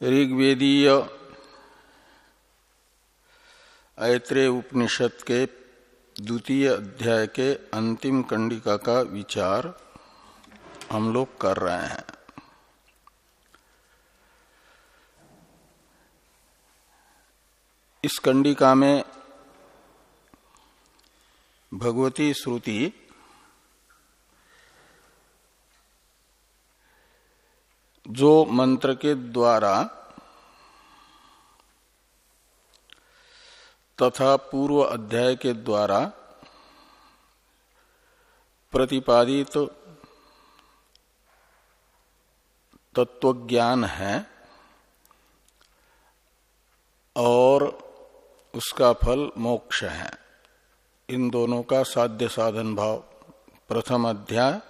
ऋग्वेदीय ऐत्रेय उपनिषद के द्वितीय अध्याय के अंतिम कंडिका का विचार हम लोग कर रहे हैं। इस कंडिका में भगवती श्रुति जो मंत्र के द्वारा तथा पूर्व अध्याय के द्वारा प्रतिपादित तत्वज्ञान है और उसका फल मोक्ष है। इन दोनों का साध्य साधन भाव प्रथम अध्याय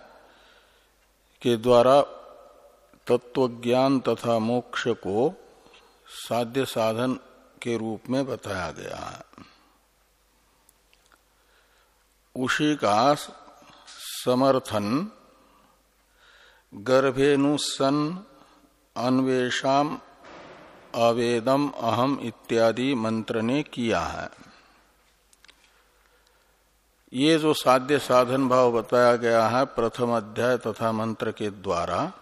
के द्वारा तत्वज्ञान तथा मोक्ष को साध्य साधन के रूप में बताया गया है। उसी का समर्थन गर्भेनुसन अन्वेषाम अवेदम अहम इत्यादि मंत्र ने किया है। ये जो साध्य साधन भाव बताया गया है, प्रथम अध्याय तथा मंत्र के द्वारा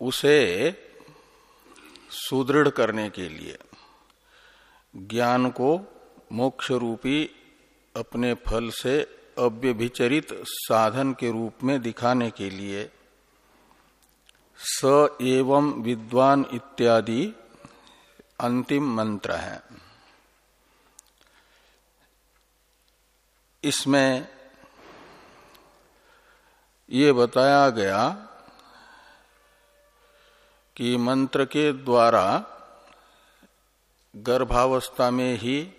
उसे सुदृढ़ करने के लिए, ज्ञान को मोक्ष रूपी अपने फल से अव्यभिचरित साधन के रूप में दिखाने के लिए, स एवं विद्वान इत्यादि अंतिम मंत्र है। इसमें ये बताया गया कि मंत्र के द्वारा गर्भावस्था में ही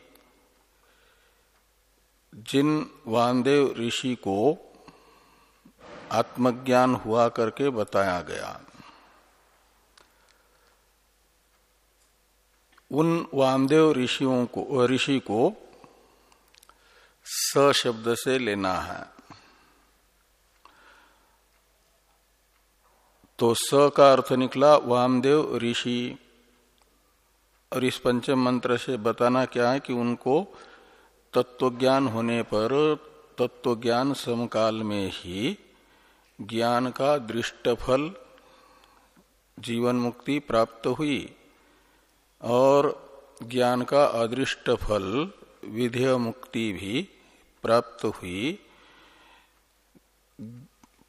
जिन वामदेव ऋषि को आत्मज्ञान हुआ करके बताया गया, उन वामदेव ऋषियों को, ऋषि को स शब्द से लेना है। तो स का अर्थ निकला, वामदेव ऋषि। और इस पंचम मंत्र से बताना क्या है कि उनको तत्वज्ञान होने पर, तत्वज्ञान समकाल में ही ज्ञान का दृष्ट फल जीवन मुक्ति प्राप्त हुई और ज्ञान का अदृष्ट फल विधेय मुक्ति भी प्राप्त हुई।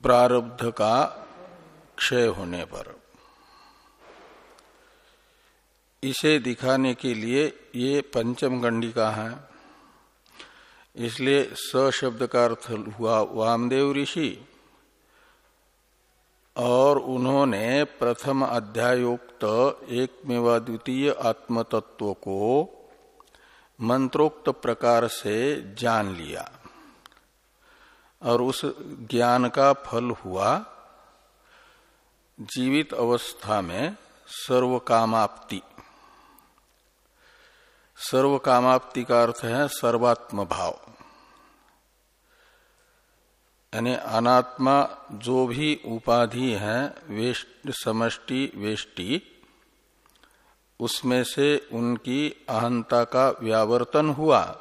प्रारब्ध का क्षय होने पर। इसे दिखाने के लिए ये पंचम गंडिका है। इसलिए स शब्द का अर्थ हुआ वामदेव ऋषि। और उन्होंने प्रथम अध्यायोक्त एक मेवा द्वितीय आत्मतत्व को मंत्रोक्त प्रकार से जान लिया। और उस ज्ञान का फल हुआ जीवित अवस्था में सर्व कामाप्ति सर्व कामाप्ति का अर्थ है सर्वात्म भाव। यानी अनात्मा जो भी उपाधि है, वेष्ट, समष्टि, वेष्टि, उसमें से उनकी अहंता का व्यावर्तन हुआ।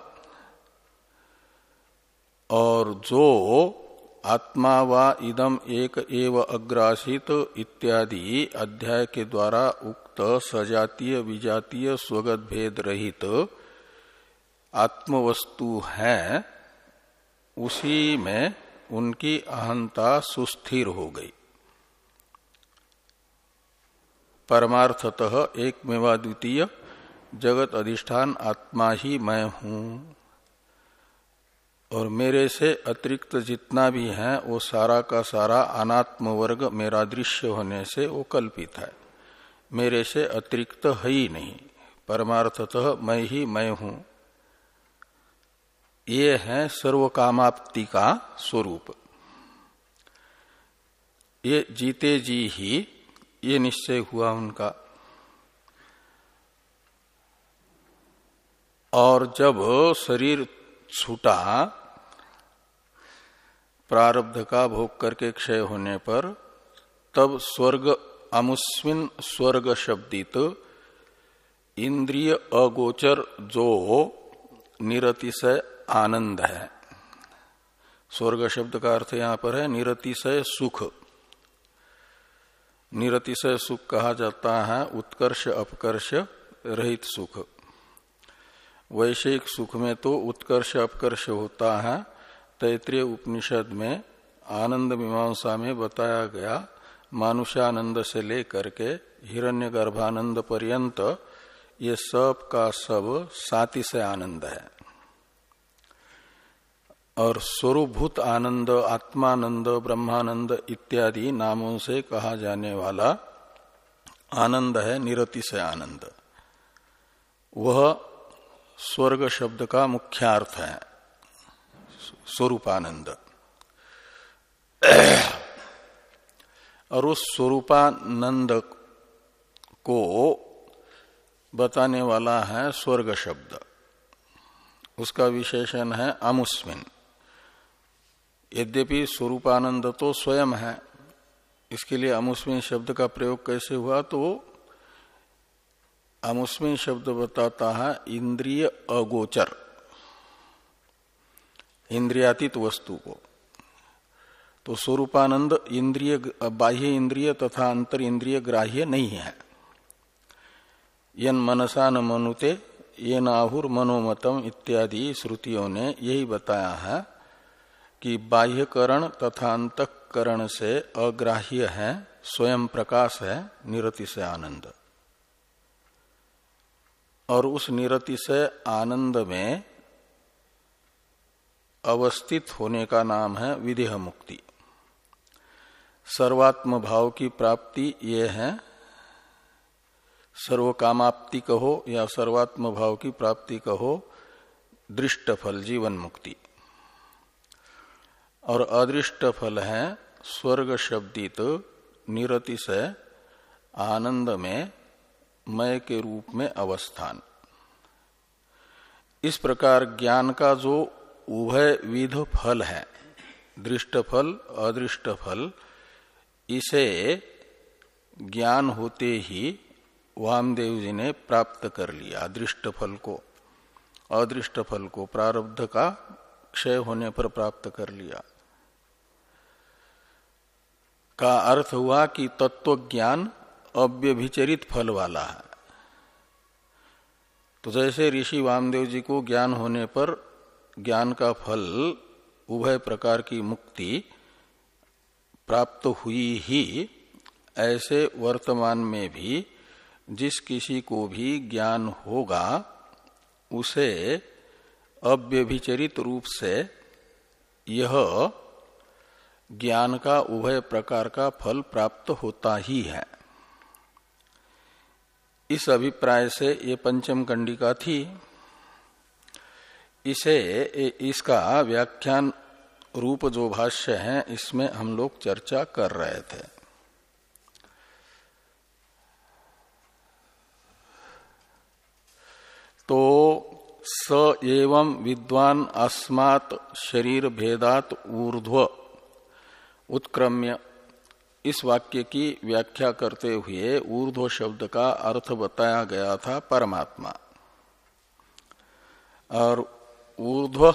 और जो आत्मा व इदम एक एव अग्रासित इत्यादि अध्याय के द्वारा उक्त सजातीय विजातीय स्वगत भेद रहित आत्मवस्तु है, उसी में उनकी अहंता सुस्थिर हो गई। परमार्थतः एक मेवा द्वितीय जगत अधिष्ठान आत्मा ही मैं हूँ। और मेरे से अतिरिक्त जितना भी है, वो सारा का सारा अनात्म वर्ग मेरा दृश्य होने से वो कल्पित है। मेरे से अतिरिक्त है ही नहीं। परमार्थतः मैं ही मैं हूँ। ये है सर्व कामाप्ति का स्वरूप। ये जीते जी ही, ये निश्चय हुआ उनका। और जब शरीर छूटा प्रारब्ध का भोग करके क्षय होने पर तब स्वर्ग अमुस्विन स्वर्ग शब्दित इंद्रिय अगोचर जो निरतिशय आनंद है। स्वर्ग शब्द का अर्थ यहाँ पर है निरतिशय सुख। निरतिशय सुख कहा जाता है उत्कर्ष अपकर्ष रहित सुख। वैश्विक सुख में तो उत्कर्ष अपकर्ष होता है। तैतृय उपनिषद में आनंद मीमांसा में बताया गया मानुषानंद से लेकर के हिरण्य गर्भानंद पर्यंत ये सब का सब साति से आनंद है। और स्वरूभूत आनंद, आत्मानंद, ब्रह्मानंद इत्यादि नामों से कहा जाने वाला आनंद है, निरति से आनंद। वह स्वर्ग शब्द का मुख्यार्थ है। स्वरूपानंद। और उस स्वरूपानंद को बताने वाला है स्वर्ग शब्द। उसका विशेषण है अमुस्मिन। यद्यपि स्वरूपानंद तो स्वयं है, इसके लिए अमुस्मिन शब्द का प्रयोग कैसे हुआ तो अमुस्मिन शब्द बताता है इंद्रिय अगोचर। इंद्रियातीत वस्तु को। तो स्वरूपानंद इंद्रिय, बाह्य इंद्रिय तथा अंतर इंद्रिय ग्राह्य नहीं है। यन मनसा न मनुते ये नाहुर मनोमतम इत्यादि श्रुतियों ने यही बताया है कि बाह्यकरण तथा अंतकरण से अग्राह्य है, स्वयं प्रकाश है, निरति से आनंद। और उस निरति से आनंद में अवस्थित होने का नाम है विदेह मुक्ति। सर्वात्म भाव की प्राप्ति ये है सर्व कामाप्ति कहो या सर्वात्म भाव की प्राप्ति कहो, दृष्ट फल जीवन मुक्ति। और अदृष्ट फल है स्वर्ग शब्दित निरति से आनंद में, मय के रूप में अवस्थान। इस प्रकार ज्ञान का जो उभय विध फल है। दृष्ट फल अदृष्ट फल इसे ज्ञान होते ही वामदेव जी ने प्राप्त कर लिया दृष्ट फल को। अदृष्ट फल को प्रारब्ध का क्षय होने पर प्राप्त कर लिया। का अर्थ हुआ कि तत्व ज्ञान अव्यभिचरित फल वाला है। तो जैसे ऋषि वामदेव जी को ज्ञान होने पर ज्ञान का फल उभय प्रकार की मुक्ति प्राप्त हुई ही, ऐसे वर्तमान में भी जिस किसी को भी ज्ञान होगा, उसे अव्यभिचरित रूप से यह ज्ञान का उभय प्रकार का फल प्राप्त होता ही है। इस अभिप्राय से ये पंचम कंडिका थी। इसे इसका व्याख्यान रूप जो भाष्य है, इसमें हम लोग चर्चा कर रहे थे। तो स एवं विद्वान अस्मात् शरीर भेदात ऊर्ध्व उत्क्रम्य इस वाक्य की व्याख्या करते हुए ऊर्ध्व शब्द का अर्थ बताया गया था परमात्मा। और ऊर्ध्व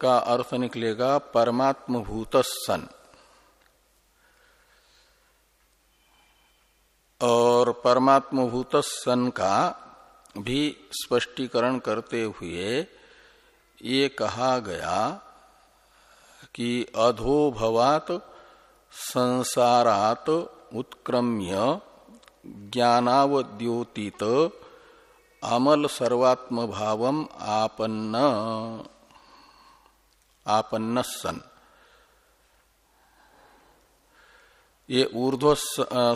का अर्थ निकलेगा परमात्म भूत सन और परमात्म भूत सन का भी स्पष्टीकरण करते हुए ये कहा गया कि अधोभवात संसारात उत्क्रम्य ज्ञानावद्योतित अमल सर्वात्म भावम आपन्न। आपन्न सन ये ऊर्ध्व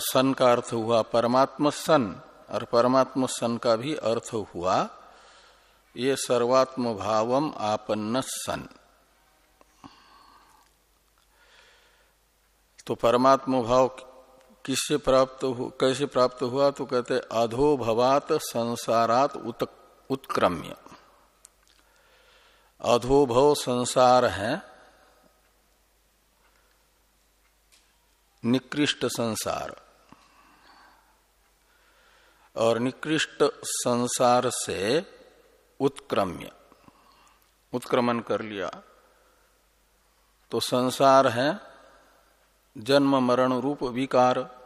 सन का अर्थ हुआ परमात्म सन और परमात्म सन का भी अर्थ हुआ ये सर्वात्म भावम आपन्न सन तो परमात्म भाव किससे प्राप्त हो कैसे प्राप्त हुआ तो कहते अधोभवात संसारात उत, उत्क्रम्य। अधोभव संसार है निकृष्ट संसार। और निकृष्ट संसार से उत्क्रम्य। उत्क्रमण कर लिया। तो संसार है जन्म, मरण, रूप, विकार,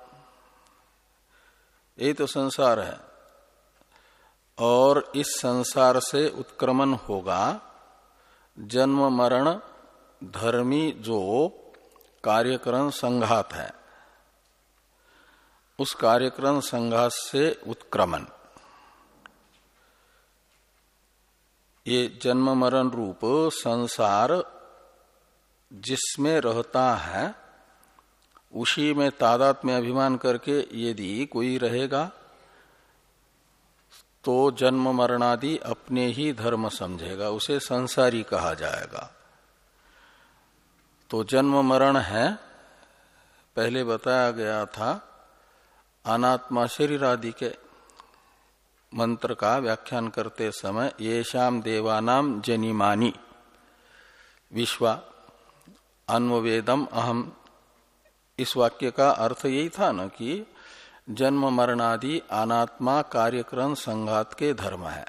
ये तो संसार है। और इस संसार से उत्क्रमण होगा जन्म, मरण, धर्मी जो कार्यक्रम संघात है। उस कार्यक्रम संघात से उत्क्रमण। ये जन्म, मरण, रूप, संसार जिसमें रहता है उसी में तादात में अभिमान करके यदि कोई रहेगा तो जन्म मरणादि अपने ही धर्म समझेगा, उसे संसारी कहा जाएगा। तो जन्म मरण है, पहले बताया गया था, अनात्मा शरीर आदि के मंत्र का व्याख्यान करते समय ये शाम देवानाम जनिमानी, विश्वा अन्वेदम अहम इस वाक्य का अर्थ यही था ना कि जन्म मरणादि अनात्मा कार्यक्रम संघात के धर्म है।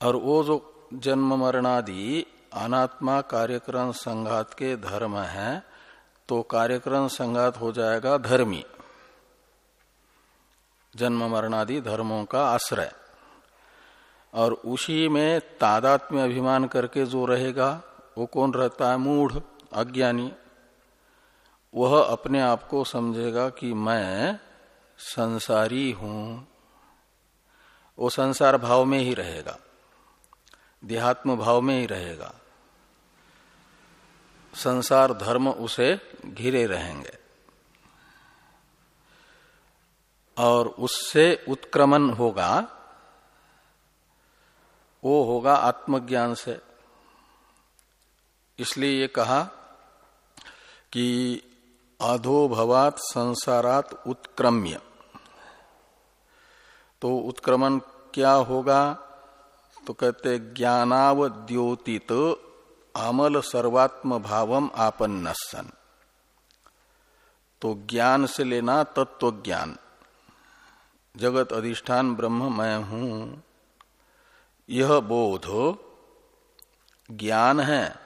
और वो जो जन्म मरणादि अनात्मा कार्यक्रम संघात के धर्म है तो कार्यक्रम संघात हो जाएगा धर्मी। जन्म मरणादि धर्मों का आश्रय। और उसी में तादात्म्य अभिमान करके जो रहेगा वो कौन रहता है? मूढ़, अज्ञानी। वह अपने आप को समझेगा कि मैं संसारी हूँ। वो संसार भाव में ही रहेगा। देहात्म भाव में ही रहेगा। संसार धर्म उसे घिरे रहेंगे। और उससे उत्क्रमण होगा। वो होगा आत्मज्ञान से। इसलिए ये कहा कि अधोभवात संसारात उत्क्रम्य। तो उत्क्रमण क्या होगा? तो कहते ज्ञानावद्योतित अमल सर्वात्म भावम आपन्न सन तो ज्ञान से लेना तत्व ज्ञान जगत अधिष्ठान ब्रह्म मैं हूँ। यह बोध ज्ञान है।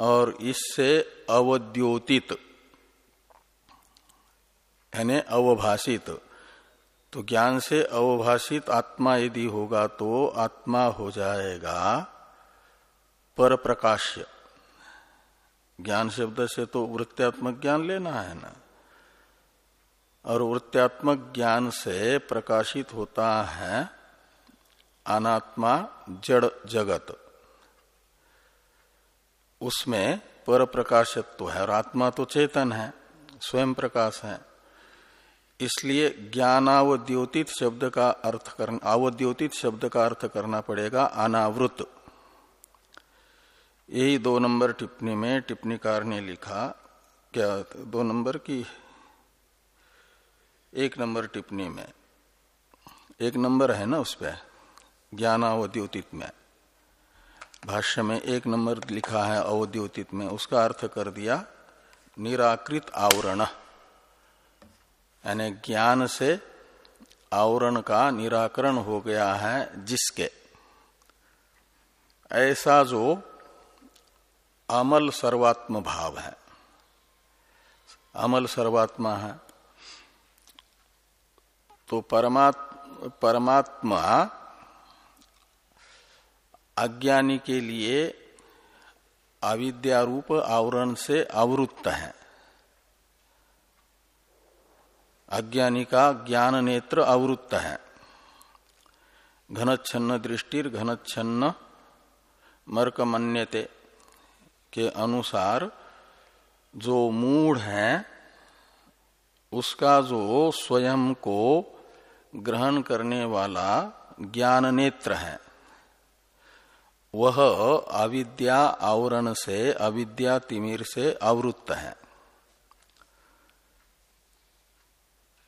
और इससे अवद्योतित, यानी अवभाषित। तो ज्ञान से अवभाषित आत्मा यदि होगा तो आत्मा हो जाएगा पर प्रकाश्य ज्ञान शब्द से तो वृत्त्यात्मक ज्ञान लेना है ना। और वृत्त्यात्मक ज्ञान से प्रकाशित होता है अनात्मा जड़ जगत। उसमें पर प्रकाशत्व है और आत्मा तो चेतन है, स्वयं प्रकाश है। इसलिए ज्ञानावद्योतित शब्द का अर्थ करना अवद्योतित शब्द का अर्थ करना पड़ेगा अनावृत। यही दो नंबर टिप्पणी में टिप्पणीकार ने लिखा, क्या दो नंबर की? एक नंबर टिप्पणी में। एक नंबर है ना उस पर ज्ञानावद्योतित में। भाष्य में एक नंबर लिखा है अवद्योतित में, उसका अर्थ कर दिया, निराकृत आवरण। यानी ज्ञान से आवरण का निराकरण हो गया है जिसके। ऐसा जो अमल सर्वात्म भाव है। अमल सर्वात्मा है। तो परमात्मा परमात्मा अज्ञानी के लिए अविद्यारूप आवरण से आवृत्त है। अज्ञानी का ज्ञान नेत्र आवृत्त है। घनच्छन्न दृष्टि घनच्छन्न मर्कमन्यते के अनुसार जो मूढ़ है, उसका जो स्वयं को ग्रहण करने वाला ज्ञान नेत्र है। वह अविद्या आवरण से, अविद्या तिमिर से आवृत्त है।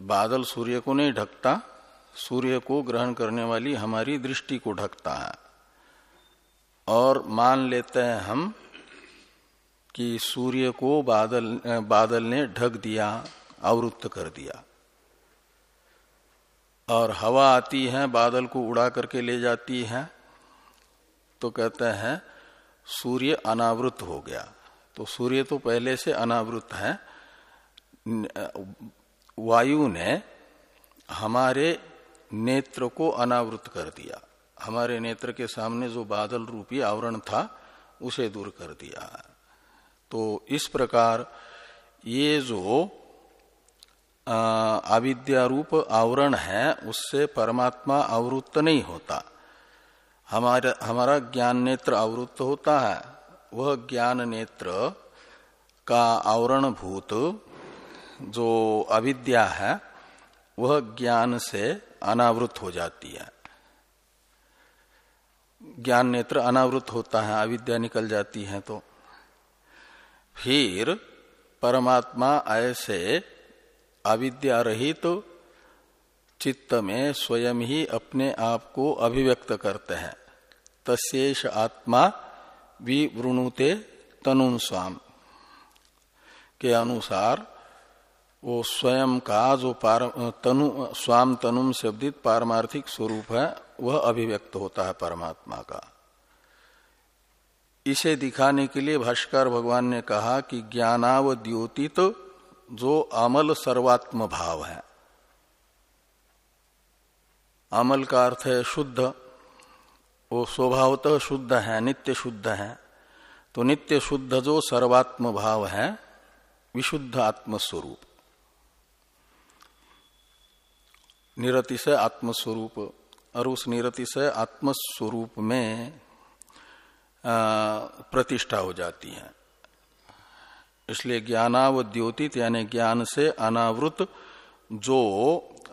बादल सूर्य को नहीं ढकता, सूर्य को ग्रहण करने वाली हमारी दृष्टि को ढकता है। और मान लेते हैं हम कि सूर्य को बादल बादल ने ढक दिया, आवृत्त कर दिया। और हवा आती है, बादल को उड़ा करके ले जाती है तो कहते हैं, सूर्य अनावृत हो गया। तो सूर्य तो पहले से अनावृत है। वायु ने हमारे नेत्र को अनावृत कर दिया। हमारे नेत्र के सामने जो बादल रूपी आवरण था, उसे दूर कर दिया। तो इस प्रकार ये जो अविद्यारूप आवरण है, उससे परमात्मा आवृत्त नहीं होता। हमारा हमारा ज्ञान नेत्र आवृत्त होता है। वह ज्ञान नेत्र का आवरण भूत जो अविद्या है, वह ज्ञान से अनावृत हो जाती है। ज्ञान नेत्र अनावृत होता है, अविद्या निकल जाती है तो। फिर परमात्मा ऐसे अविद्या रहित तो चित्त में स्वयं ही अपने आप को अभिव्यक्त करते हैं। तशेष आत्मा विवृणुते तनुन स्वाम। के अनुसार वो स्वयं का जो पार, तनु, स्वाम तनुम शब्दित पारमार्थिक स्वरूप है, वह अभिव्यक्त होता है परमात्मा का। इसे दिखाने के लिए भाष्कर भगवान ने कहा कि ज्ञानावद्योतित तो जो अमल सर्वात्म भाव है। अमल का अर्थ है शुद्ध वो स्वभावतः शुद्ध है, नित्य शुद्ध है। तो नित्य शुद्ध जो सर्वात्म भाव है, विशुद्ध आत्मस्वरूप। निरतिशय आत्मस्वरूप और उस निरतिशय आत्मस्वरूप में प्रतिष्ठा हो जाती है। इसलिए ज्ञानावद्योतित यानी ज्ञान से अनावृत जो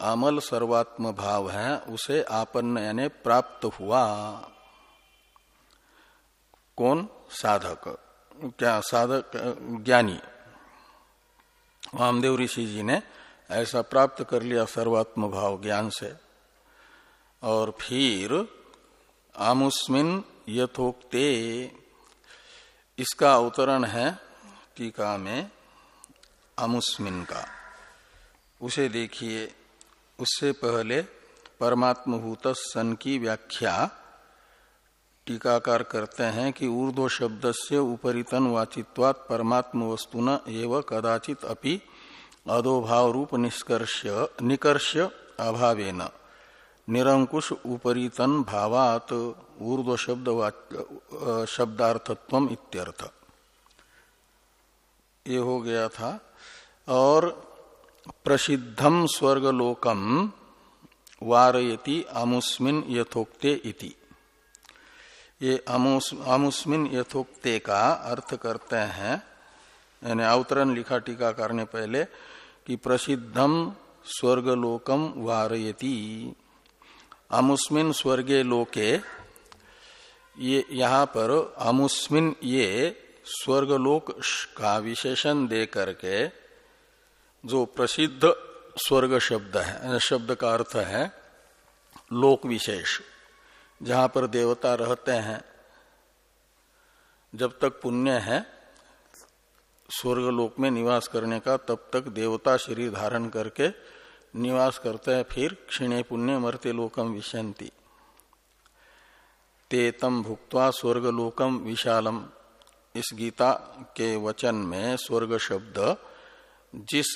अमल सर्वात्म भाव है, उसे आपन्न यानी प्राप्त हुआ। कौन? साधक। क्या साधक, ज्ञानी। वामदेव ऋषि जी ने ऐसा प्राप्त कर लिया सर्वात्म भाव ज्ञान से। और फिर, आमुस्मिन यथोक्ते, इसका अवतरण है टीका में आमुस्मिन का। उसे देखिए। उससे पहले परमात्मभूत सन की व्याख्या टीकाकार करते हैं कि ऊर्ध्व शब्द से उपरितन वाचित्वात परमात्म वस्तुन एवं कदाचित अपि अधोभाव रूप निष्कर्ष निकर्ष अभावेन। निरंकुश उपरीतन भावात ऊर्ध्व शब्द शब्दार्थत्व इत्यर्थ। ये हो गया था। और प्रसिद्धम स्वर्गलोकम वारयति अमुस्मिन यथोक्ते इति। ये अमुस्मिन यथोक्ते का अर्थ करते हैं, यानी अवतरण लिखा टीका करने पहले, कि प्रसिद्धम स्वर्गलोकम वारयति। अमुस्मिन स्वर्गे लोके, ये यहाँ पर अमुस्मिन ये स्वर्गलोक का विशेषण दे करके जो प्रसिद्ध स्वर्ग शब्द है शब्द का अर्थ है लोक विशेष, जहाँ पर देवता रहते हैं। जब तक पुण्य है स्वर्गलोक में निवास करने का, तब तक देवता शरीर धारण करके निवास करते हैं, फिर क्षीणे पुण्य मरते लोकम विशंति तेतम भुक्वा स्वर्गलोकम विशालम। इस गीता के वचन में स्वर्ग शब्द जिस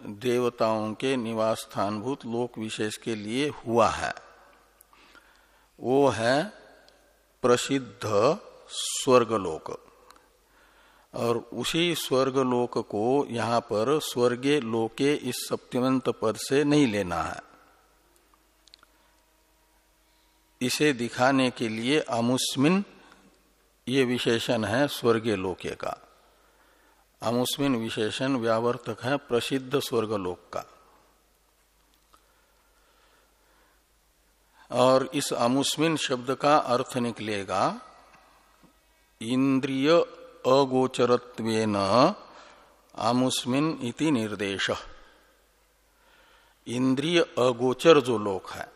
देवताओं के निवास स्थानभूत लोक विशेष के लिए हुआ है, वो है प्रसिद्ध स्वर्गलोक। और उसी स्वर्गलोक को यहाँ पर स्वर्गे लोके इस सप्तिमंत पद से नहीं लेना है। इसे दिखाने के लिए अमुस्मिन ये विशेषण है स्वर्गीय लोके का। अमुस्मिन विशेषण व्यावर्तक है प्रसिद्ध स्वर्गलोक का। और इस अमुस्मिन शब्द का अर्थ निकलेगा, इंद्रिय अगोचरत्वेन आमुस्मिन इति निर्देश। इंद्रिय अगोचर जो लोक है,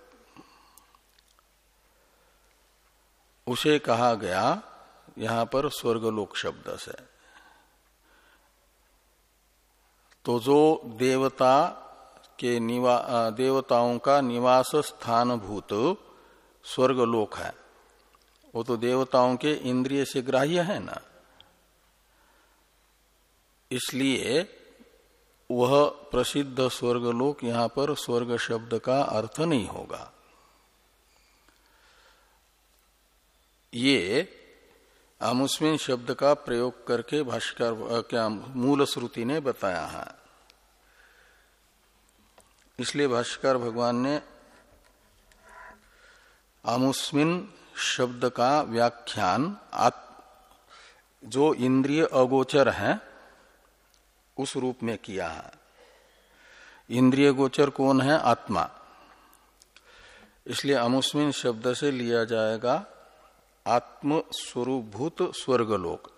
उसे कहा गया यहाँ पर स्वर्गलोक शब्द से। तो जो देवता के निवा देवताओं का निवास स्थान भूत स्वर्गलोक है, वो तो देवताओं के इंद्रिय से ग्राह्य है ना? इसलिए वह प्रसिद्ध स्वर्गलोक यहाँ पर स्वर्ग शब्द का अर्थ नहीं होगा। ये आमुस्मिन शब्द का प्रयोग करके भाष्कर क्या मूल श्रुति ने बताया है। इसलिए भाष्कर भगवान ने आमुस्मिन शब्द का व्याख्यान आत, जो इंद्रिय अगोचर है उस रूप में किया है। इंद्रिय गोचर कौन है? आत्मा। इसलिए अमुस्मिन शब्द से लिया जाएगा आत्म स्वरूपभूत स्वर्गलोक।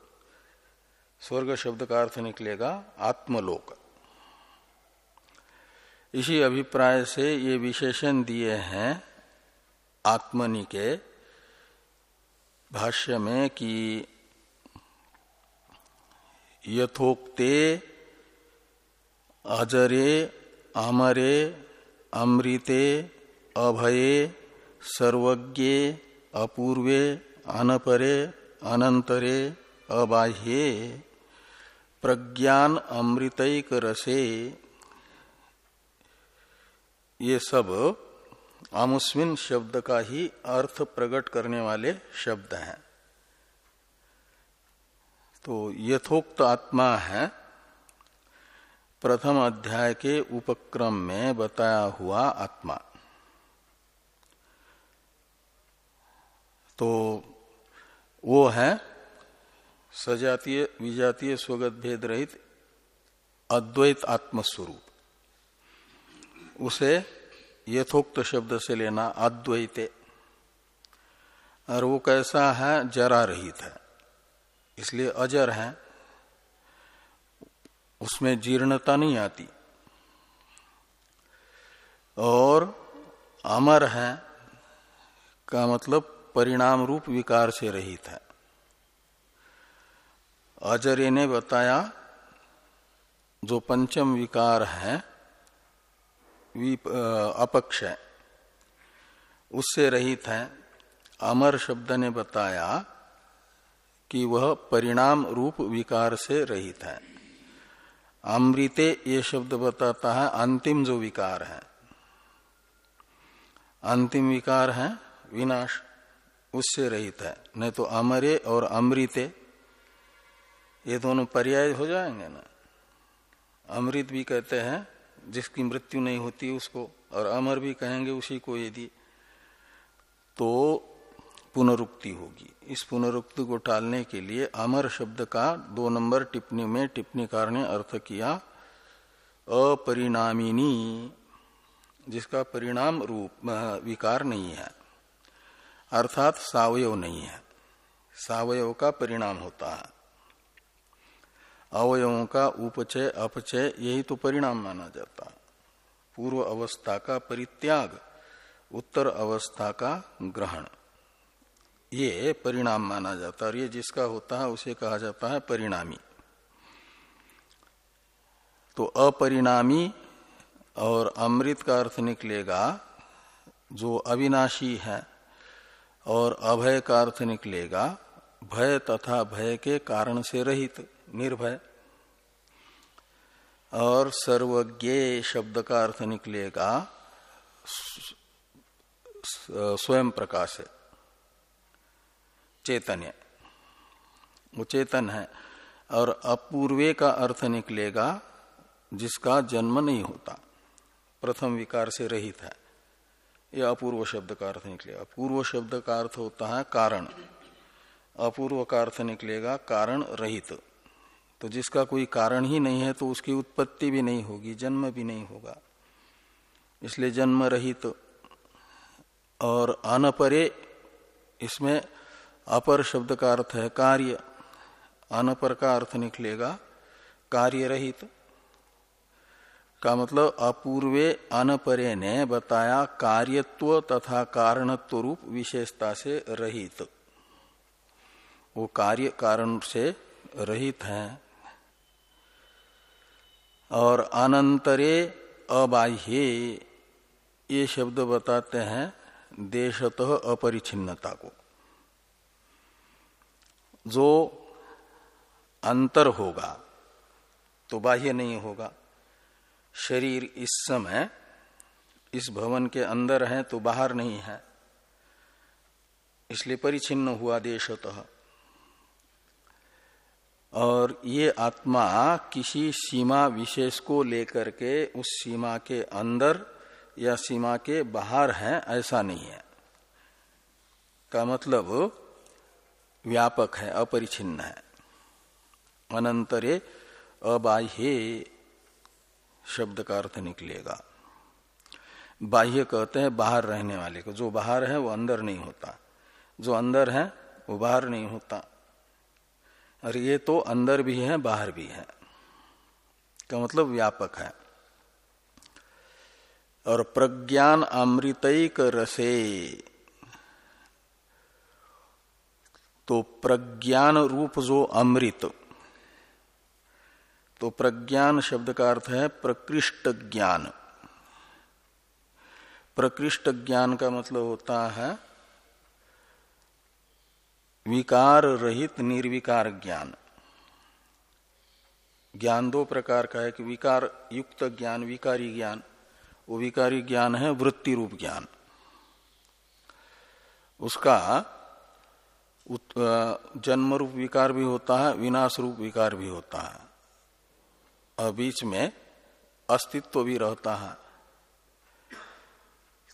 स्वर्ग शब्द का अर्थ निकलेगा आत्मलोक। इसी अभिप्राय से ये विशेषण दिए हैं आत्मनि के भाष्य में कि यथोक्ते अजरे, अमरे, अमृते, अभये, सर्वज्ञे, अपूर्वे अनपरे, अनंतरे, अबाह्ये, प्रज्ञान अमृतैक रसे ये सब आमुस्मिन शब्द का ही अर्थ प्रकट करने वाले शब्द हैं। तो यथोक्त आत्मा है। प्रथम अध्याय के उपक्रम में बताया हुआ आत्मा। तो वो है सजातीय, विजातीय, स्वगत, भेद रहित, अद्वैत आत्मस्वरूप। उसे यथोक्त शब्द से लेना अद्वैते। और वो कैसा है? जरा रहित है। इसलिए अजर है। उसमें जीर्णता नहीं आती। और अमर है का मतलब परिणाम रूप विकार से रहित है। अजर्य ने बताया, जो पंचम विकार है अपक्ष है, उससे रहित है। अमर शब्द ने बताया कि वह परिणाम रूप विकार से रहित है। अमृते ये शब्द बताता है, अंतिम जो विकार है। अंतिम विकार है, विनाश। उससे रहित है। नहीं तो अमरे और अमृते, ये दोनों पर्याय हो जाएँगे ना। अमृत भी कहते हैं, जिसकी मृत्यु नहीं होती उसको, और अमर भी कहेंगे उसी को यदि तो पुनरुक्ति होगी। इस पुनरुक्ति को टालने के लिए अमर शब्द का दो नंबर टिप्पणी में टिप्पणीकार ने अर्थ किया, अपरिणामिनी, जिसका परिणाम रूप विकार नहीं है। अर्थात सावयव नहीं है। सावयव का परिणाम होता है। अवयवों का उपचय, अपचय, यही तो परिणाम माना जाता है। पूर्व अवस्था का परित्याग, उत्तर अवस्था का ग्रहण। ये परिणाम माना जाता है और ये जिसका होता है, उसे कहा जाता है परिणामी। तो अपरिणामी और अमृत का अर्थ निकलेगा, जो अविनाशी है और अभय का अर्थ निकलेगा, भय तथा भय के कारण से रहित, निर्भय। और सर्वज्ञ शब्द का अर्थ निकलेगा स्वयं प्रकाश। है चैतन्य। वो चेतन है। और अपूर्वे का अर्थ निकलेगा, जिसका जन्म नहीं होता, प्रथम विकार से रहित है। यह अपूर्व शब्द का अर्थ निकलेगा। पूर्व शब्द का अर्थ होता है कारण। अपूर्व का अर्थ निकलेगा कारण रहित। तो जिसका कोई कारण ही नहीं है तो उसकी उत्पत्ति भी नहीं होगी, जन्म भी नहीं होगा। इसलिए जन्म रहित और अनपरे, इसमें अपर शब्द का अर्थ है कार्य। अनपर का अर्थ निकलेगा कार्य रहित। का मतलब अपूर्वे अनपरे ने बताया कार्यत्व तथा कारणत्व रूप विशेषता से रहित। वो कार्य कारण से रहित है। और अनंतरे अबाह्य, ये शब्द बताते हैं देशतः अपरिचिन्नता को। जो अंतर होगा तो बाह्य नहीं होगा। शरीर इस समय, इस भवन के अंदर है तो बाहर नहीं है। इसलिए परिचिन्न हुआ देशतः। और ये आत्मा किसी सीमा विशेष को लेकर के उस सीमा के अंदर या सीमा के बाहर है, ऐसा नहीं है। का मतलब व्यापक है, अपरिचिन्न है। अनंतरे अबाह्य शब्द का अर्थ निकलेगा। बाह्य कहते हैं बाहर रहने वाले को। जो बाहर है, वो अंदर नहीं होता। जो अंदर है, वो बाहर नहीं होता। और ये तो अंदर भी है, बाहर भी है। का मतलब व्यापक है। और प्रज्ञान अमृतक रसे। तो प्रज्ञान रूप जो अमृत तो प्रज्ञान शब्द का अर्थ है प्रकृष्ट ज्ञान। प्रकृष्ट ज्ञान का मतलब होता है विकार रहित निर्विकार ज्ञान। ज्ञान दो प्रकार का है कि विकार युक्त ज्ञान, विकारी ज्ञान, वो विकारी ज्ञान है वृत्ति रूप ज्ञान। उसका जन्म रूप विकार भी होता है, विनाश रूप विकार भी होता है। बीच में अस्तित्व भी रहता है।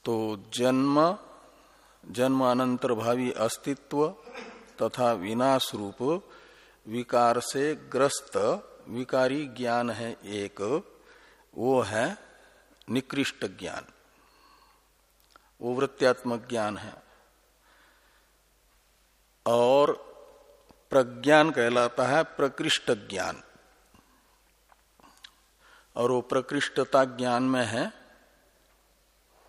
तो जन्म जन्म अनंतर भावी अस्तित्व तथा विनाश रूप विकार से ग्रस्त विकारी ज्ञान है एक, वो है निकृष्ट ज्ञान। वो वृत्त्यात्मक ज्ञान है। और प्रज्ञान कहलाता है प्रकृष्ट ज्ञान। और वो प्रकृष्टता ज्ञान में है,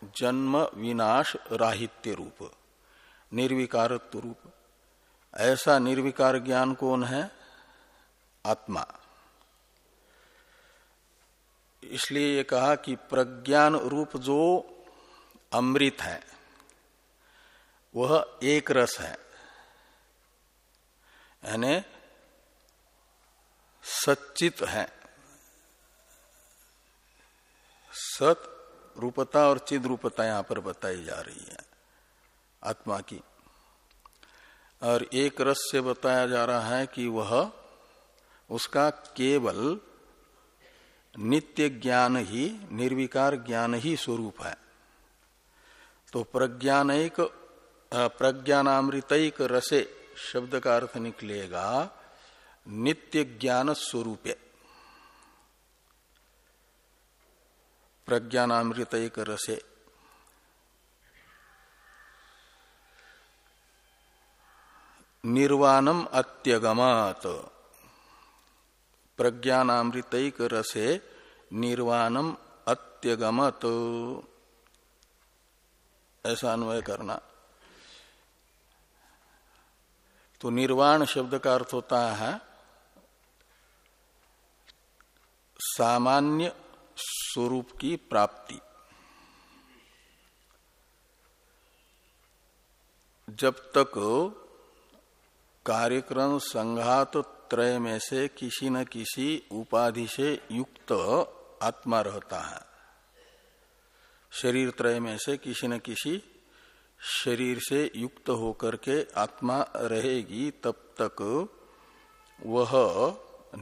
जन्म विनाश राहित्य रूप, निर्विकारत्व रूप। ऐसा निर्विकार ज्ञान कौन है? आत्मा। इसलिए ये कहा कि प्रज्ञान रूप जो अमृत है, वह एक रस है। यानी सच्चित है। सत रूपता और चिद रूपता यहाँ पर बताई जा रही है, आत्मा की। और एक रस से बताया जा रहा है कि वह, उसका केवल नित्य ज्ञान ही, निर्विकार ज्ञान ही स्वरूप है। तो प्रज्ञानिक प्रज्ञानामृतिक रसे शब्द का अर्थ निकलेगा, नित्य ज्ञान स्वरूप प्रज्ञानामृतिक रसे निर्वाणम अत्यगमत। प्रज्ञानामृतिक रसे निर्वाणम अत्यगमत। ऐसा अन्वय करना। तो निर्वाण शब्द का अर्थ होता है, सामान्य स्वरूप की प्राप्ति। जब तक कार्यक्रम संघात त्रय में से किसी न किसी उपाधि से युक्त आत्मा रहता है, शरीर त्रय में से किसी न किसी शरीर से युक्त होकर के आत्मा रहेगी, तब तक वह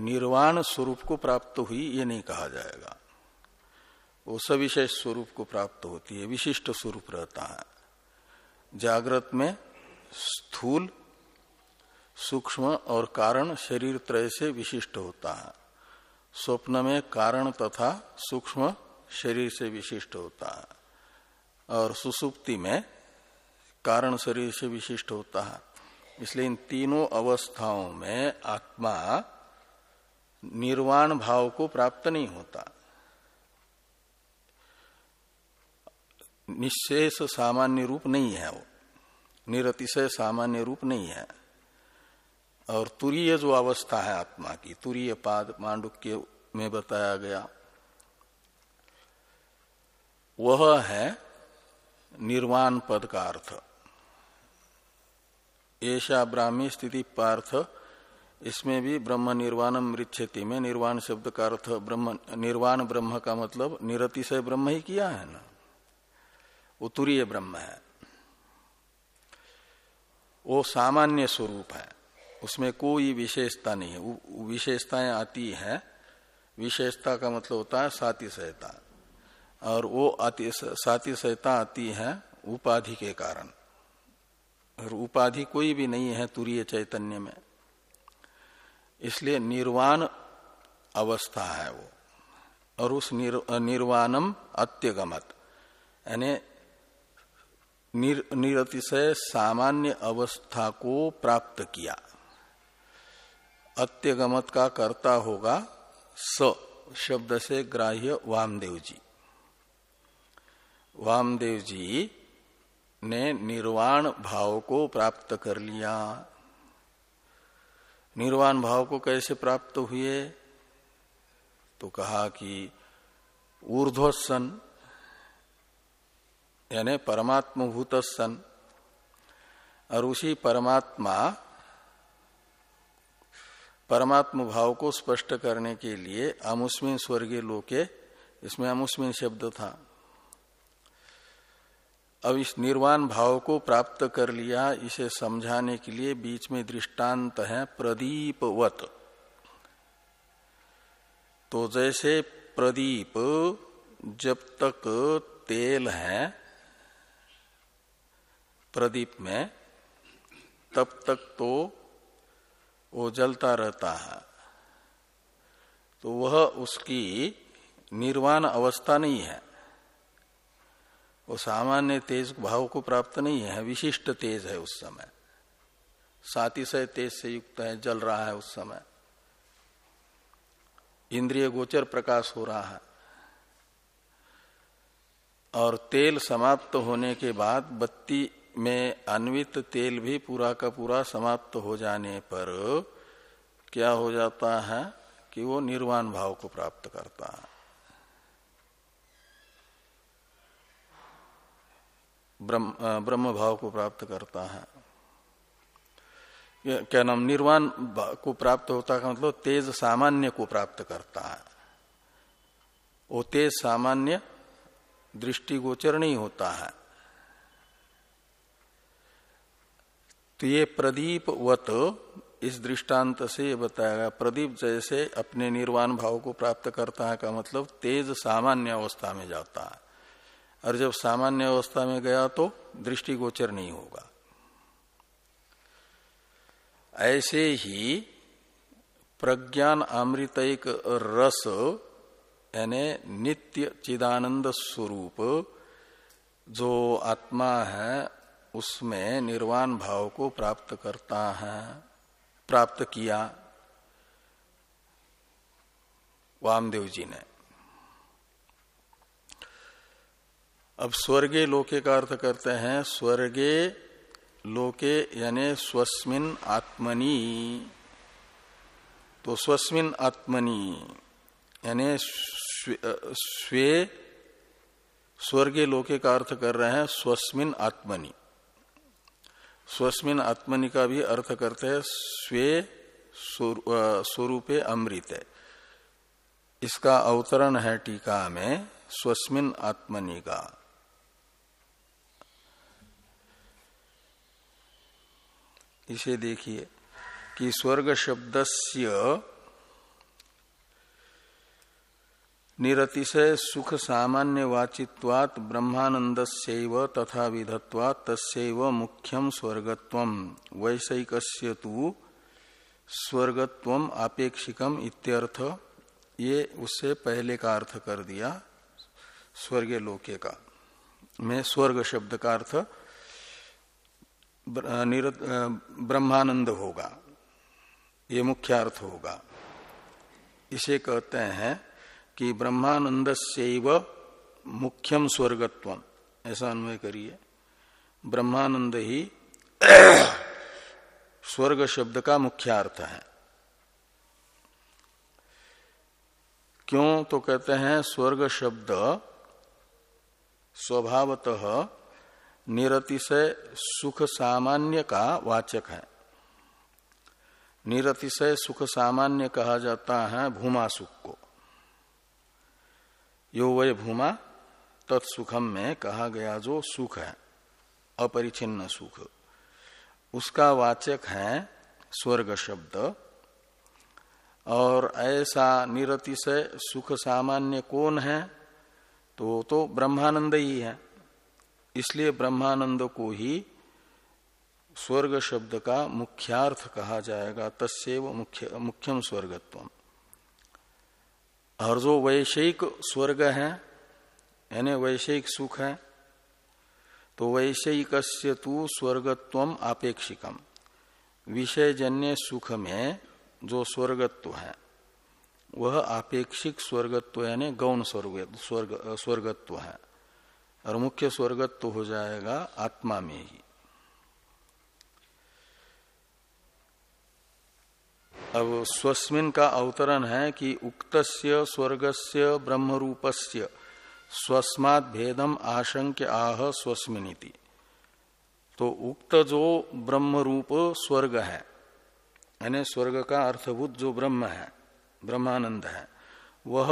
निर्वाण स्वरूप को प्राप्त हुई, ये नहीं कहा जाएगा। वो सविशेष स्वरूप को प्राप्त होती है, विशिष्ट स्वरूप रहता है। जागृत में स्थूल, सूक्ष्म और कारण शरीर त्रय से विशिष्ट होता है। स्वप्न में कारण तथा सूक्ष्म शरीर से विशिष्ट होता है। और सुसुप्ति में कारण शरीर से विशिष्ट होता है। इसलिए इन तीनों अवस्थाओं में आत्मा निर्वाण भाव को प्राप्त नहीं होता। निशेष सामान्य रूप नहीं है वो। निरतिशय सामान्य रूप नहीं है। और तुरीय जो अवस्था है आत्मा की, तुरीय पाद मांडुक्य में बताया गया, वह है निर्वाण पद का अर्थ। ऐसा ब्राह्मी स्थिति पार्थ, इसमें भी ब्रह्म निर्वाण मृक्षति में निर्वाण शब्द का अर्थ ब्रह्म, निर्वाण ब्रह्म का मतलब निरतिशय ब्रह्म ही किया है ना। उत्तरीय ब्रह्म है। वो सामान्य स्वरूप है। उसमें कोई विशेषता नहीं है। विशेषताएँ आती है। विशेषता का मतलब होता है साति सहता। और वो साति सहता आती है उपाधि के कारण। और उपाधि कोई भी नहीं है तुरीय चैतन्य में। इसलिए निर्वाण अवस्था है वो। और उस निर, निर्वाणम अत्यगमत। यानी निर, निरतिशय सामान्य अवस्था को प्राप्त किया। अत्यगमत का कर्ता होगा स शब्द से ग्राह्य वामदेव जी। वामदेव जी ने निर्वाण भाव को प्राप्त कर लिया। निर्वाण भाव को कैसे प्राप्त हुए? तो कहा कि ऊर्ध्वसन यानी परमात्म भूत सन और उसी परमात्मा परमात्म भाव को स्पष्ट करने के लिए अमुस्मिन स्वर्गीय लोके इसमें अमुस्मिन शब्द था। अब इस निर्वाण भाव को प्राप्त कर लिया, इसे समझाने के लिए बीच में दृष्टांत है प्रदीपवत। तो जैसे प्रदीप जब तक तेल है प्रदीप में, तब तक तो वो जलता रहता है। तो वह उसकी निर्वाण अवस्था नहीं है। वो सामान्य तेज भाव को प्राप्त नहीं है, विशिष्ट तेज है उस समय। सातिशय तेज से युक्त है, जल रहा है उस समय। इंद्रिय गोचर प्रकाश हो रहा है। और तेल समाप्त होने के बाद बत्ती में अन्वित तेल भी पूरा का पूरा समाप्त हो जाने पर क्या हो जाता है कि वो निर्वाण भाव को प्राप्त करता है। ब्रह्म भाव को प्राप्त करता है। क्या नाम? निर्वाण को प्राप्त होता का मतलब तेज सामान्य को प्राप्त करता है। वो तेज सामान्य दृष्टिगोचर नहीं होता है। तो ये प्रदीप वत इस दृष्टांत से बताया गया प्रदीप जैसे अपने निर्वाण भाव को प्राप्त करता है का मतलब तेज सामान्य अवस्था में जाता है। और जब सामान्य अवस्था में गया तो दृष्टिगोचर नहीं होगा। ऐसे ही प्रज्ञान अमृत एक रस, यानी नित्य चिदानंद स्वरूप, जो आत्मा है उसमें निर्वाण भाव को प्राप्त करता है। प्राप्त किया। वामदेव जी ने। अब स्वर्गे लोके का अर्थ करते हैं, स्वर्गे लोके यानी स्वस्मिन आत्मनि। तो स्वस्मिन आत्मनि यानी स्वे स्वर्गे लोके का अर्थ कर रहे हैं, स्वस्मिन आत्मनि। स्वस्मिन आत्मनि का भी अर्थ करते हैं, स्वे स्वरूपे अमृत। है इसका अवतरण है टीका में, स्वस्मिन आत्मनि का। इसे देखिए कि स्वर्ग शब्दस्य निरतिशय सुख सामान्य वाचित्वात ब्रह्मानंद तथा विधत्वात तस्व मुख्यम स्वर्गत्व। वैषयिक स्वर्गत्व आपेक्षिकम इत्यर्थ, ये उससे पहले का अर्थ कर दिया स्वर्गीय लोके का। मैं स्वर्ग शब्द का अर्थ ब्रह्मानंद होगा, ये मुख्य अर्थ होगा। इसे कहते हैं कि ब्रह्मानंद से मुख्यम स्वर्गत्व ऐसा अन्वय करिए। ब्रह्मानंद ही स्वर्ग शब्द का मुख्य अर्थ है। क्यों? तो कहते हैं, स्वर्ग शब्द स्वभावतः निरतिशय सुख सामान्य का वाचक है। निरतिशय सुख सामान्य कहा जाता है भूमा सुख को। यो वह भूमा तत्सुखम में कहा गया जो सुख है अपरिचिन्न सुख। उसका वाचक है स्वर्ग शब्द। और ऐसा निरतिशय सुख सामान्य कौन है? तो तो ब्रह्मानंद ही है। इसलिए ब्रह्मानंद को ही स्वर्ग शब्द का मुख्यार्थ कहा जाएगा तस्व मुख्य मुख्यम स्वर्गत्व और जो वैषयिक स्वर्ग है, यानी वैषयिक सुख है तो वैषयिक तु स्वर्गत्व आपेक्षिकम। विषयजन्य सुख में जो स्वर्गत्व है, वह आपेक्षिक स्वर्गत्व, यानी गौण स्वर्ग स्वर्ग, स्वर्गत्व है। और मुख्य स्वर्गत्व हो जाएगा आत्मा में ही। अब स्वस्मिन का अवतरण है कि उक्तस्य, स्वर्गस्य ब्रह्म रूपस्य स्वस्मात भेदम आशंक्य आह स्वस्मिनीति तो उक्त जो ब्रह्म रूप स्वर्ग है, यानी स्वर्ग का अर्थभूत जो ब्रह्म है, ब्रह्मानंद है, वह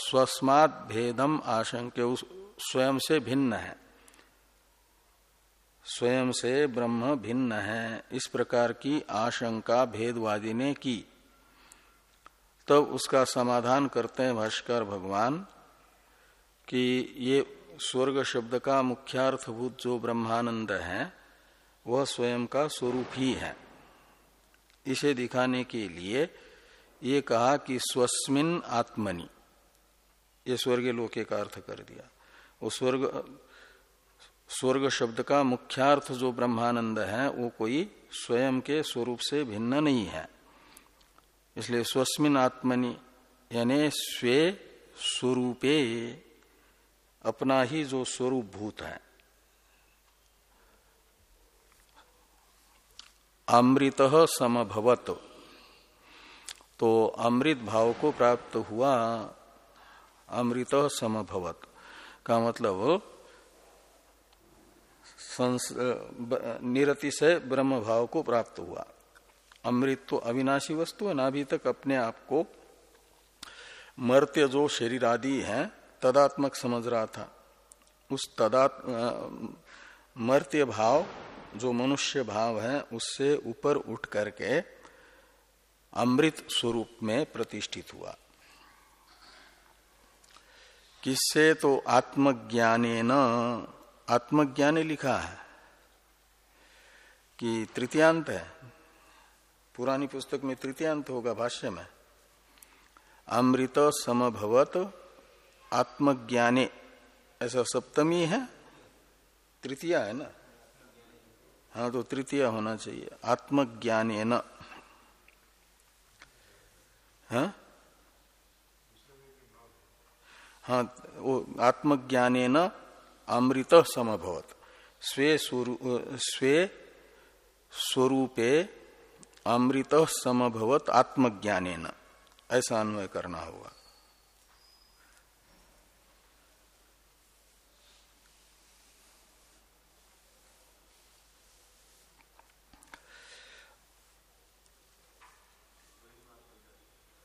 स्वस्मात भेदम आशंक्य स्वयं से भिन्न है। स्वयं से ब्रह्म भिन्न है। इस प्रकार की आशंका भेदवादी ने की। तब उसका समाधान करते हैं भाष्कर भगवान कि ये स्वर्ग शब्द का मुख्यार्थभूत जो ब्रह्मानंद है, वह स्वयं का स्वरूप ही है। इसे दिखाने के लिए ये कहा कि स्वस्मिन आत्मनि। ये स्वर्ग लोके का अर्थ कर दिया। वो स्वर्ग स्वर्ग शब्द का मुख्यार्थ जो ब्रह्मानंद है, वो कोई स्वयं के स्वरूप से भिन्न नहीं है। इसलिए स्वस्मिन आत्मनि यानी स्वे स्वरूपे, अपना ही जो स्वरूप भूत है। अमृत समभवत। तो अमृत भाव को प्राप्त हुआ, अमृत समभवत का मतलब निरतिशय ब्रह्म भाव को प्राप्त हुआ। अमृत तो अविनाशी वस्तु है ना अभी तक अपने आप को मर्त्य जो शरीर आदि है, तदात्मक समझ रहा था। उस तदात मर्त्य भाव, जो मनुष्य भाव है, उससे ऊपर उठ करके अमृत स्वरूप में प्रतिष्ठित हुआ। किससे तो आत्मज्ञाने न आत्मज्ञान लिखा है कि तृतीयांत है। पुरानी पुस्तक में तृतीयांत होगा भाष्य में। अमृत समभवत आत्मज्ञाने। ऐसा सप्तमी है। तृतीया है ना? हाँ तो तृतीय होना चाहिए। आत्मज्ञाने न। हाँ? हाँ वो आत्मज्ञाने न अमृत समभवत। स्वे स्वे स्वरूपे अमृत समभवत आत्मज्ञान ऐसा अन्वय करना होगा।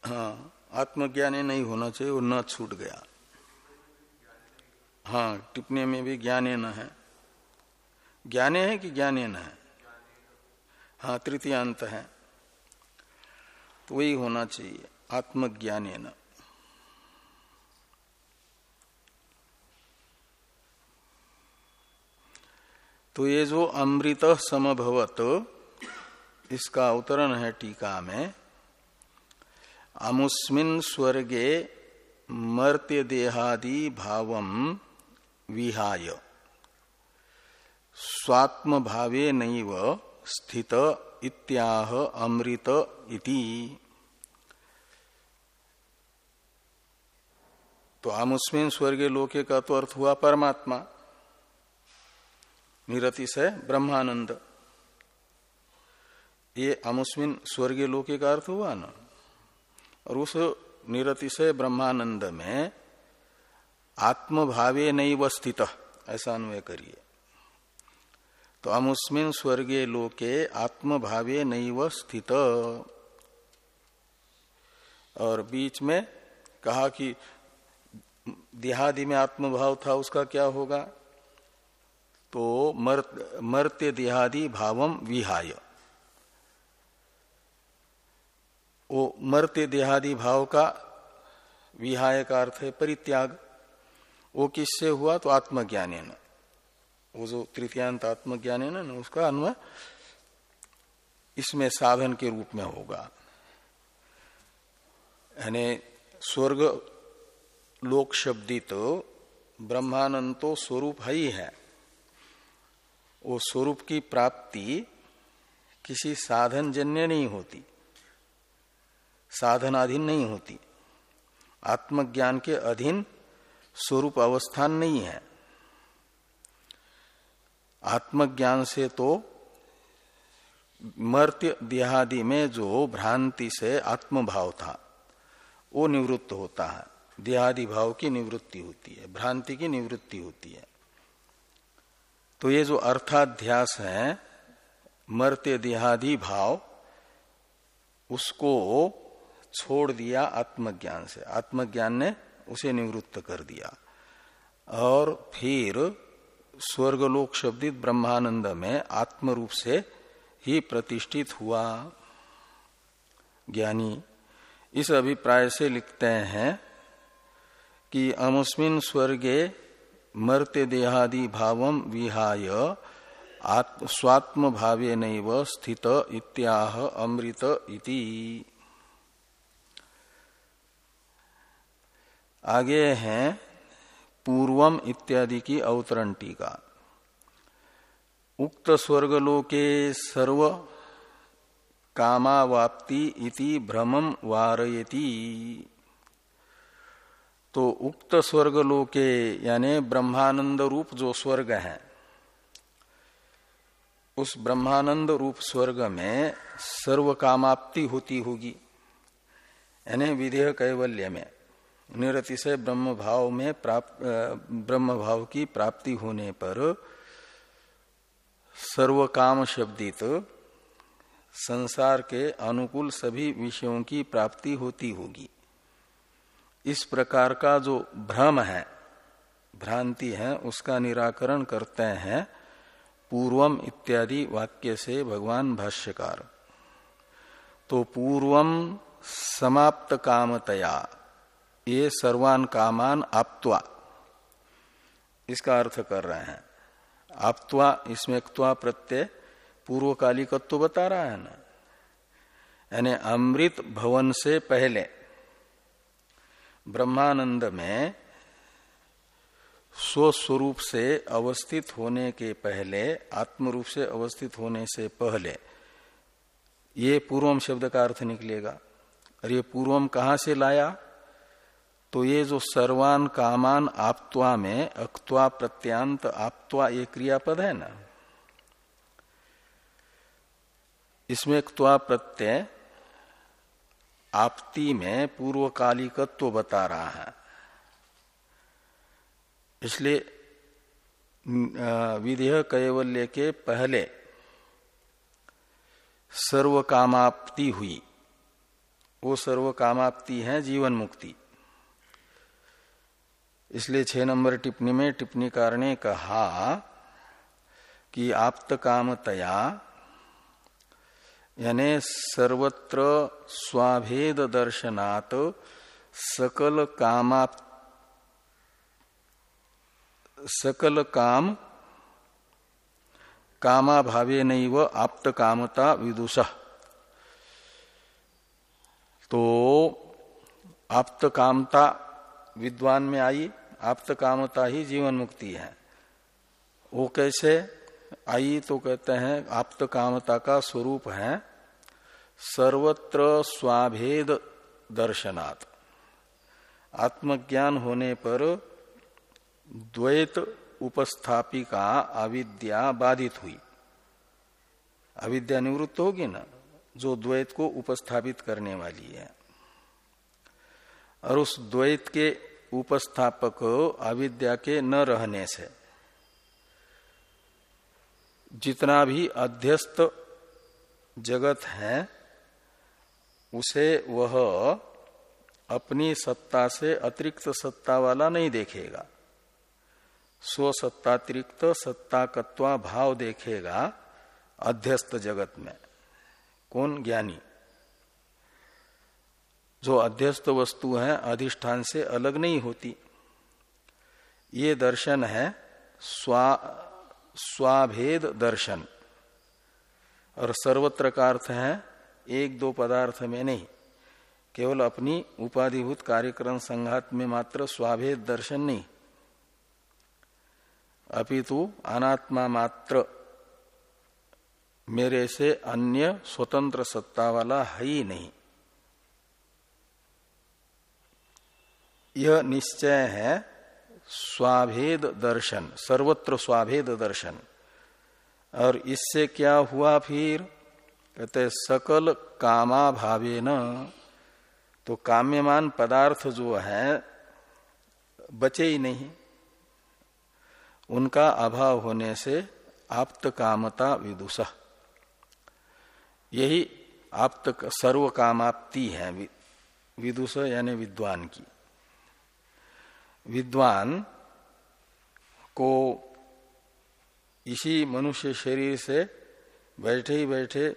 हाँ आत्मज्ञानी नहीं होना चाहिए, वो न छूट गया। हाँ टिप्पणी में भी ज्ञाने न है। ज्ञाने है कि ज्ञाने न है? हाँ तृतीयांत है। तो वही होना चाहिए, आत्मज्ञाने न। तो ये जो अमृत समभवत, इसका अवतरण है टीका में अमुस्मिन स्वर्गे मर्त्य देहादि भावम विहाय। स्वात्म भावे नैव स्थित इत्याह अमृत इति। तो आमुस्मिन स्वर्गीय लोके का तो अर्थ हुआ परमात्मा। निरति से ब्रह्मानंद। ये अमुस्मिन स्वर्गीय लोके का अर्थ हुआ ना? और उस निरतिशय ब्रह्मानंद में आत्मभावे नहीं स्थित। ऐसा अन्वय करिए। तो अमुस्मिन स्वर्गीय लोके आत्मभावे नहीं स्थित। और बीच में कहा कि देहादि में आत्मभाव था, उसका क्या होगा? तो मर्त मर्त्य देहादि भावम विहाय। वो मर्त्य देहादि भाव का विहाय का अर्थ है परित्याग। वो किससे हुआ? तो आत्मज्ञान है ना वो जो तृतीयांत आत्मज्ञान है ना, उसका अन्वय इसमें साधन के रूप में होगा। यानी स्वर्ग लोक शब्दित तो ब्रह्मानंद तो स्वरूप है ही। है वो स्वरूप की प्राप्ति किसी साधन जन्य नहीं होती। साधनाधीन नहीं होती। आत्मज्ञान के अधीन स्वरूप अवस्थान नहीं है। आत्मज्ञान से तो मर्त्य देहादि में जो भ्रांति से आत्मभाव था, वो निवृत्त होता है। देहादि भाव की निवृत्ति होती है, भ्रांति की निवृत्ति होती है। तो ये जो अर्थाध्यास है, मर्त्य देहादि भाव, उसको छोड़ दिया आत्मज्ञान से। आत्मज्ञान ने उसे निवृत्त कर दिया। और फिर स्वर्गलोक शब्दित ब्रह्मानंद में आत्म रूप से ही प्रतिष्ठित हुआ। ज्ञानी, इस अभिप्राय से लिखते हैं कि अमुस्मिन स्वर्गे मर्त्य देहादि भावम विहाय स्वात्म भावे नैव स्थित इत्याह अमृत इति। आगे हैं पूर्वम इत्यादि की अवतरण टीका। उक्त स्वर्गलोके सर्व कामावाप्ति इति भ्रमम वारयति। तो उक्त स्वर्ग लोके यानी ब्रह्मानंद रूप जो स्वर्ग है, उस ब्रह्मानंद रूप स्वर्ग में सर्व कामाप्ति होती होगी, यानी विधेय कैवल्य में। निरतिशय ब्रह्म भाव में प्राप्त ब्रह्म भाव की प्राप्ति होने पर सर्व काम शब्दित संसार के अनुकूल सभी विषयों की प्राप्ति होती होगी। इस प्रकार का जो भ्रम है, भ्रांति है, उसका निराकरण करते हैं पूर्वम इत्यादि वाक्य से भगवान भाष्यकार। तो पूर्वम समाप्त कामतया ये सर्वान कामान आप्त्वा। इसका अर्थ कर रहे हैं। आप्त्वा, इसमें क्वा प्रत्यय पूर्वकालिकत्व तो बता रहा है ना। यानी अमृत भवन से पहले ब्रह्मानंद में स्वस्वरूप से अवस्थित होने के पहले आत्म रूप से अवस्थित होने से पहले, ये पूर्वम शब्द का अर्थ निकलेगा। और ये पूर्वम कहाँ से लाया? तो ये जो सर्वान कामान आप्त्वा में, अक्त्वा प्रत्यांत आप्त्वा ये क्रियापद है ना? इसमें क्वा प्रत्यय आपती में पूर्वकालिकत्व बता रहा है। इसलिए विधेय कैवल्य के पहले सर्व कामाप्ति हुई। वो सर्व कामाप्ति है जीवन मुक्ति। इसलिए छह नंबर टिप्पणी में टिप्पणीकार ने कहा कि आप्त कामतया यानी सर्वत्र स्वाभेद दर्शनात् सकल कामा सकल काम कामा भावे नहीं आप्त कामता विदुष। तो आप्त कामता विद्वान में आई आप्त कामता ही जीवन मुक्ति है। वो कैसे? आई तो कहते हैं आप्त कामता का स्वरूप है सर्वत्र स्वाभेद दर्शनात्। आत्मज्ञान होने पर द्वैत उपस्थापिका अविद्या बाधित हुई। अविद्या निवृत्त होगी ना, जो द्वैत को उपस्थापित करने वाली है। और उस द्वैत के उपस्थापक अविद्या के न रहने से। जितना भी अध्यस्त जगत है, उसे वह अपनी सत्ता से अतिरिक्त सत्ता वाला नहीं देखेगा। स्वसत्तातिरिक्त सत्ताकत्वा भाव देखेगा अध्यस्त जगत में। कौन ज्ञानी? जो अध्यस्त वस्तु है, अधिष्ठान से अलग नहीं होती। ये दर्शन है स्वा, स्वाभेद दर्शन। और सर्वत्र का अर्थ है, एक दो पदार्थ में नहीं। केवल अपनी उपाधिभूत कार्यक्रम संघात में मात्र स्वाभेद दर्शन नहीं। अपितु अनात्मा मात्र, मेरे से अन्य स्वतंत्र सत्ता वाला है ही नहीं। यह निश्चय है स्वाभेद दर्शन, सर्वत्र स्वाभेद दर्शन। और इससे क्या हुआ फिर? कहते सकल कामा भावे न तो काम्यमान पदार्थ जो है, बचे ही नहीं। उनका अभाव होने से आप्त कामता विदुष। यही आप्त सर्व कामाप्ति है विदुष यानी विद्वान की। विद्वान को इसी मनुष्य शरीर से बैठे ही बैठे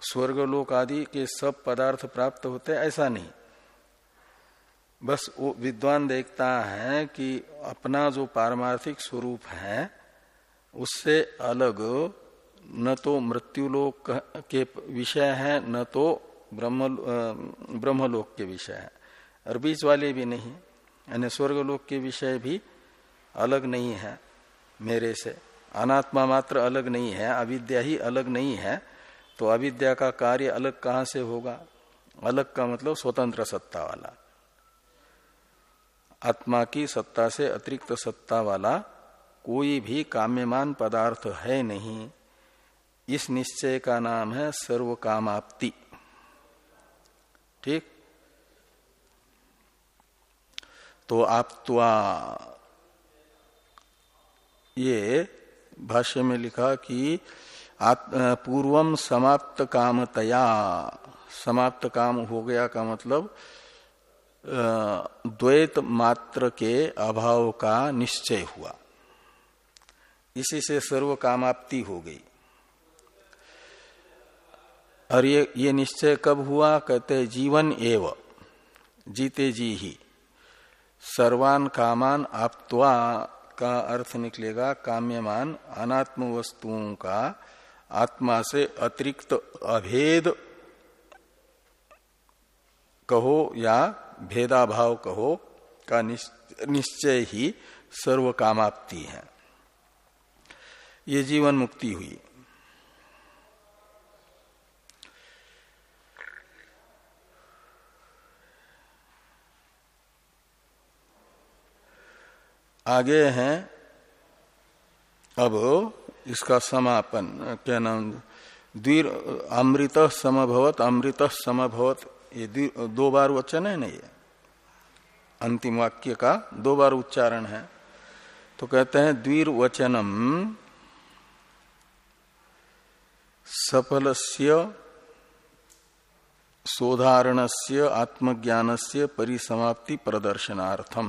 स्वर्गलोक आदि के सब पदार्थ प्राप्त होते, ऐसा नहीं। बस वो विद्वान देखता है कि अपना जो पारमार्थिक स्वरूप है, उससे अलग न तो मृत्युलोक के विषय है, न तो ब्रह्म ब्रह्मलोक के विषय है। और बीच वाले भी नहीं। यानी स्वर्गलोक के विषय भी अलग नहीं है मेरे से। अनात्मा मात्र अलग नहीं है, अविद्या ही अलग नहीं है तो अविद्या का कार्य अलग कहाँ से होगा? अलग का मतलब स्वतंत्र सत्ता वाला। आत्मा की सत्ता से अतिरिक्त सत्ता वाला कोई भी काम्यमान पदार्थ है नहीं। इस निश्चय का नाम है सर्व कामाप्ति ठीक? तो आप ये भाष्य में लिखा कि पूर्वम समाप्त कामतया समाप्त काम हो गया का मतलब द्वैत मात्र के अभाव का निश्चय हुआ। इसी से सर्व कामाप्ति हो गई। और ये ये निश्चय कब हुआ? कहते जीवन एव। जीते जी ही। सर्वान कामान आप्तवा का अर्थ निकलेगा काम्यमान अनात्म वस्तुओं का आत्मा से अतिरिक्त अभेद कहो या भेदाभाव कहो का निश्चय ही सर्व कामाप्ति है। ये जीवन मुक्ति हुई। आगे हैं। अब इसका समापन, क्या नाम, द्वीर, अमृत समभवत अमृत समभवत, ये दो बार वचन है ना ये? अंतिम वाक्य का दो बार उच्चारण है। तो कहते हैं, द्वीर वचनम सफलस्य शोधारणस्य आत्मज्ञानस्य परिसमाप्ति प्रदर्शनार्थम।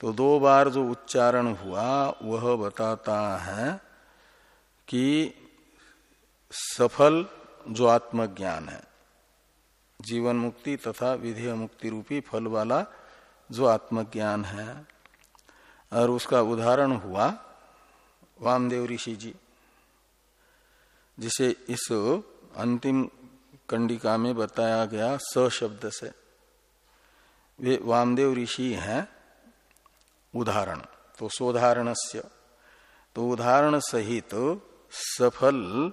तो दो बार जो उच्चारण हुआ, वह बताता है कि सफल जो आत्मज्ञान है, जीवन मुक्ति तथा विधेय मुक्ति रूपी फल वाला जो आत्मज्ञान है। और उसका उदाहरण हुआ वामदेव ऋषि जी, जिसे इस अंतिम कंडिका में बताया गया स शब्द से। वे वामदेव ऋषि हैं उदाहरण। तो सोधारण तो उदाहरण सहित सफल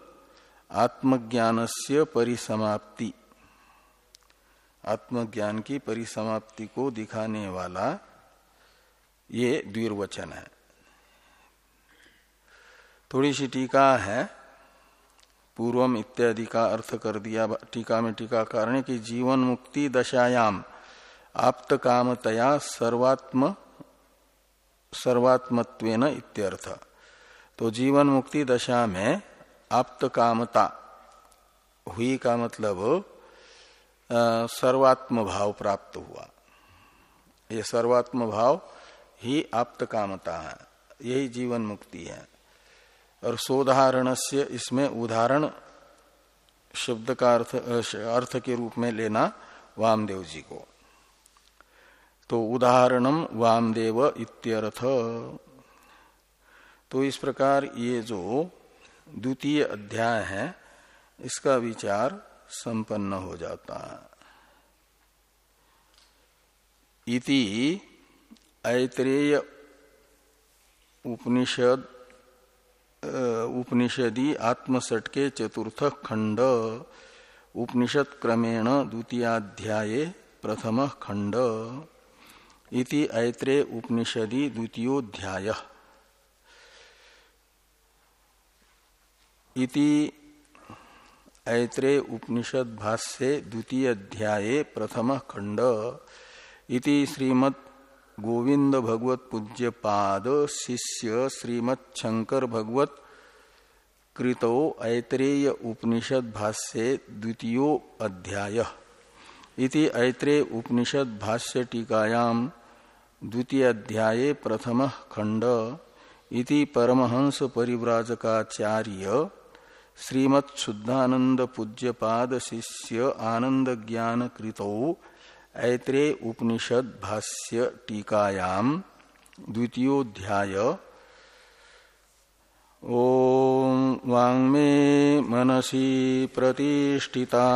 आत्मज्ञान से परिसमाप्ति। आत्मज्ञान की परिसमाप्ति को दिखाने वाला ये द्विर्वचन है। थोड़ी सी टीका है। पूर्वम इत्यादि का अर्थ कर दिया। टीका में टीका कारण की जीवन मुक्ति दशायाम। आप्त कामतया सर्वात्म सर्वात्मत्वेन इत्यर्थ। तो जीवन मुक्ति दशा में आप्त कामता हुई का मतलब सर्वात्म भाव प्राप्त हुआ। ये सर्वात्म भाव ही आप्त कामता है, यही जीवन मुक्ति है। और सोदाहरण से इसमें उदाहरण शब्द का अर्थ अर्थ के रूप में लेना वामदेव जी को। तो उदाहरणम वामदेव इत्यर्थ। तो इस प्रकार ये जो द्वितीय अध्याय है, इसका विचार संपन्न हो जाता है। इति ऐत्रेय उपनिषद उपनिषदि आत्मसट के चतुर्थ खंड। उपनिषद क्रमेण द्वितीयाध्याय प्रथम खंड। इति ऐत्रे उपनिषदि द्वितीयोध्याय इति ऐत्रे उपनिषद भाष्ये द्वितीय अध्याय प्रथम खंड इति श्रीमद गोविंद भगवत पूज्य पाद शिष्य श्रीमद शंकर भगवत कृतो ऐत्रेय उपनिषद भाष्ये द्वितीयो अध्याय इति ऐत्रे उपनिषद भाष्य टीकायाम द्वितीय अध्याय प्रथम खंड इति परमहंस परिव्राजकाचार्य श्रीमत् शुद्धानंद पूज्यपाद शिष्य आनंद ज्ञान कृतौ ऐत्रे उपनिषद भाष्य टीकायाम द्वितीयोध्याय ओम वांग्मे मनसी प्रतिष्ठिता।